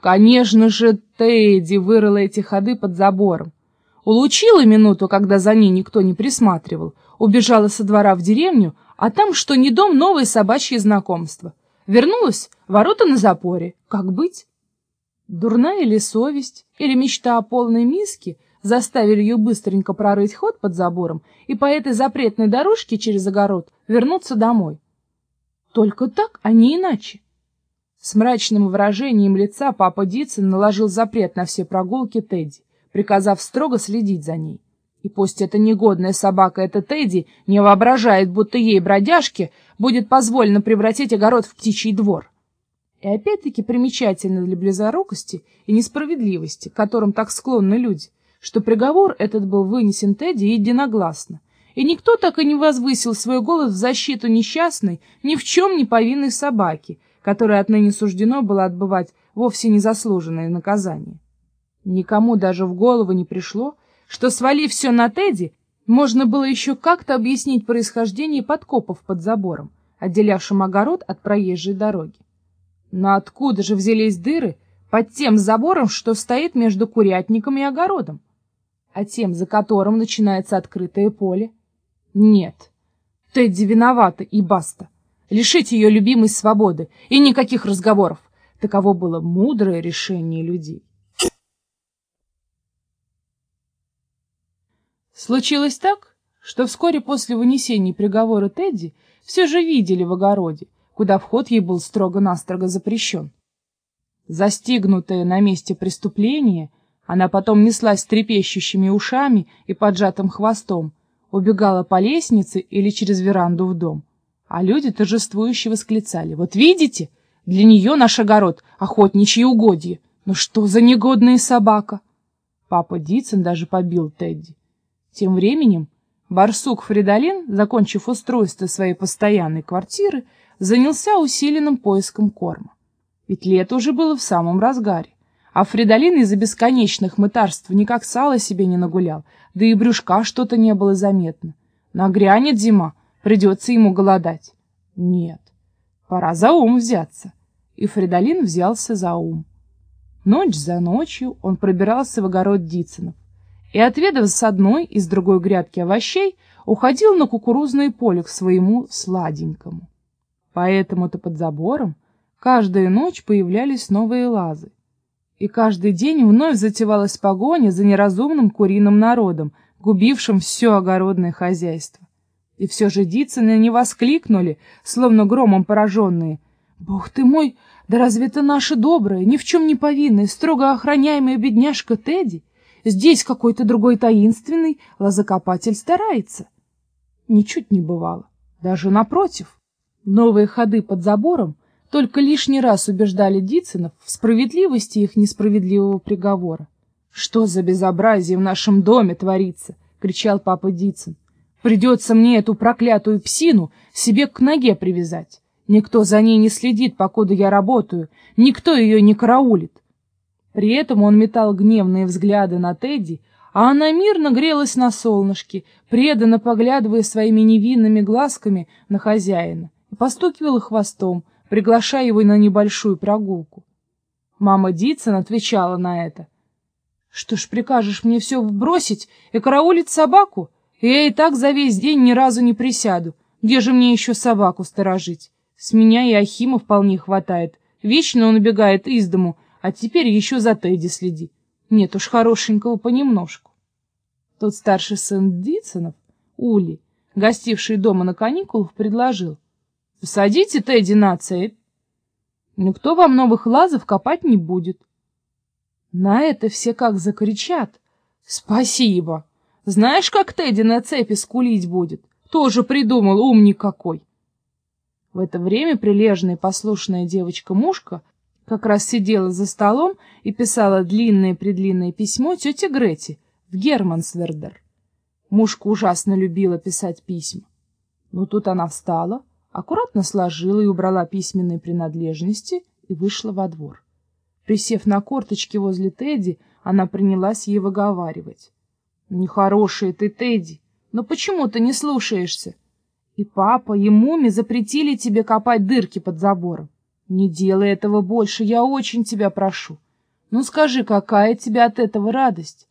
Конечно же, Тедди вырыла эти ходы под забором. Улучила минуту, когда за ней никто не присматривал, убежала со двора в деревню, а там, что ни дом, новые собачьи знакомства. Вернулась, ворота на запоре. Как быть? Дурная или совесть, или мечта о полной миске заставили ее быстренько прорыть ход под забором и по этой запретной дорожке через огород вернуться домой. Только так, а не иначе. С мрачным выражением лица папа Дитсон наложил запрет на все прогулки Тедди, приказав строго следить за ней. И пусть эта негодная собака, эта Тедди, не воображает, будто ей, бродяжке, будет позволено превратить огород в птичий двор. И опять-таки примечательно для близорукости и несправедливости, к которым так склонны люди, что приговор этот был вынесен Тедди единогласно, и никто так и не возвысил свой голос в защиту несчастной, ни в чем не повинной собаки, которой отныне суждено было отбывать вовсе незаслуженное наказание. Никому даже в голову не пришло, что, свалив все на Тедди, можно было еще как-то объяснить происхождение подкопов под забором, отделявшим огород от проезжей дороги. Но откуда же взялись дыры под тем забором, что стоит между курятником и огородом? А тем, за которым начинается открытое поле? Нет, Тедди виновата и баста. Лишить ее любимой свободы и никаких разговоров. Таково было мудрое решение людей. Случилось так, что вскоре после вынесения приговора Тедди все же видели в огороде, куда вход ей был строго-настрого запрещен. Застигнутая на месте преступления, она потом неслась трепещущими ушами и поджатым хвостом, убегала по лестнице или через веранду в дом. А люди торжествующе восклицали. «Вот видите, для нее наш огород — охотничьи угодья. Ну что за негодная собака!» Папа Дитсон даже побил Тедди. Тем временем барсук Фридолин, закончив устройство своей постоянной квартиры, занялся усиленным поиском корма. Ведь лето уже было в самом разгаре, а Фридолин из-за бесконечных мытарств никак сало себе не нагулял, да и брюшка что-то не было заметно. Нагрянет зима, придется ему голодать. Нет, пора за ум взяться. И Фридолин взялся за ум. Ночь за ночью он пробирался в огород Дицынов и, отведав с одной и с другой грядки овощей, уходил на кукурузное поле к своему сладенькому. Поэтому-то под забором каждую ночь появлялись новые лазы. И каждый день вновь затевалась погоня за неразумным куриным народом, губившим все огородное хозяйство. И все же Дицыны не воскликнули, словно громом пораженные. «Бог ты мой, да разве это наша добрая, ни в чем не повинная, строго охраняемая бедняжка Тедди? Здесь какой-то другой таинственный лозокопатель старается». Ничуть не бывало, даже напротив. Новые ходы под забором только лишний раз убеждали Дицинов в справедливости их несправедливого приговора. «Что за безобразие в нашем доме творится?» — кричал папа Дицин. «Придется мне эту проклятую псину себе к ноге привязать. Никто за ней не следит, покуда я работаю, никто ее не караулит». При этом он метал гневные взгляды на Тедди, а она мирно грелась на солнышке, преданно поглядывая своими невинными глазками на хозяина и постукивала хвостом, приглашая его на небольшую прогулку. Мама Дитсон отвечала на это. — Что ж, прикажешь мне все бросить и караулить собаку? Я и так за весь день ни разу не присяду. Где же мне еще собаку сторожить? С меня и Ахима вполне хватает. Вечно он убегает из дому, а теперь еще за Тедди следи. Нет уж, хорошенького понемножку. Тот старший сын Дитсонов, Ули, гостивший дома на каникулах, предложил — Посадите Тедди на цепь. Никто вам новых лазов копать не будет. На это все как закричат. Спасибо. Знаешь, как Тедди на цепи скулить будет? Тоже придумал, умник какой. В это время прилежная и послушная девочка-мушка как раз сидела за столом и писала длинное-предлинное письмо тете Грете в Германсвердер. Мушка ужасно любила писать письма. Но тут она встала, аккуратно сложила и убрала письменные принадлежности и вышла во двор. Присев на корточки возле Тедди, она принялась ей выговаривать. — Нехорошая ты, Тедди, но почему ты не слушаешься? И папа, и Муми запретили тебе копать дырки под забором. Не делай этого больше, я очень тебя прошу. Ну скажи, какая тебе от этого радость?